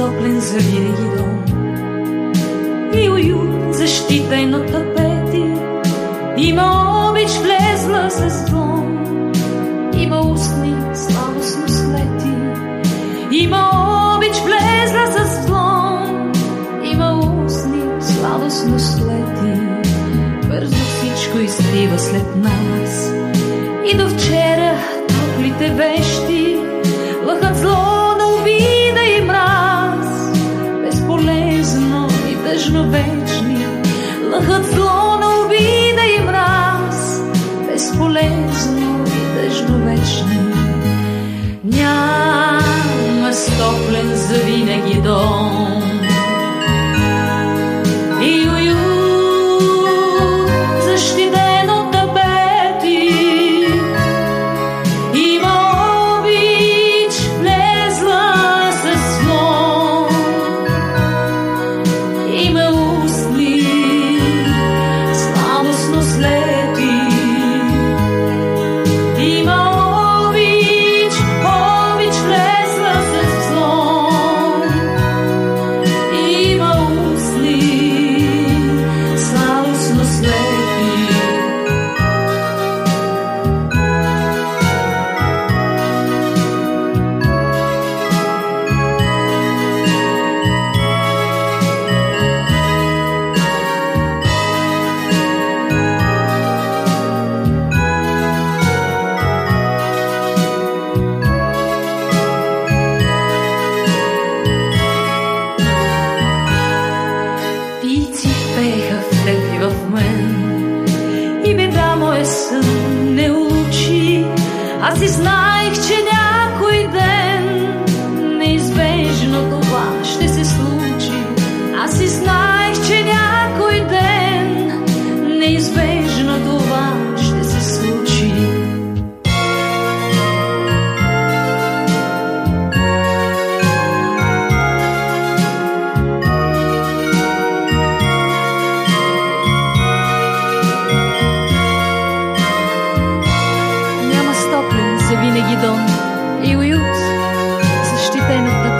стоплен за винаги дом. И уют защитен от тапети, има обич влезла с двом. Има устни слабостно слети, има обич влезла с двом. Има устни сладостно слети, бързо всичко изтрива след нас. И до вчера топлите вещи и тъжновечни лъхат зло на обида и мраз. Безполезно и тъжновечни. а ти знаех, че не E o Wills se štipenot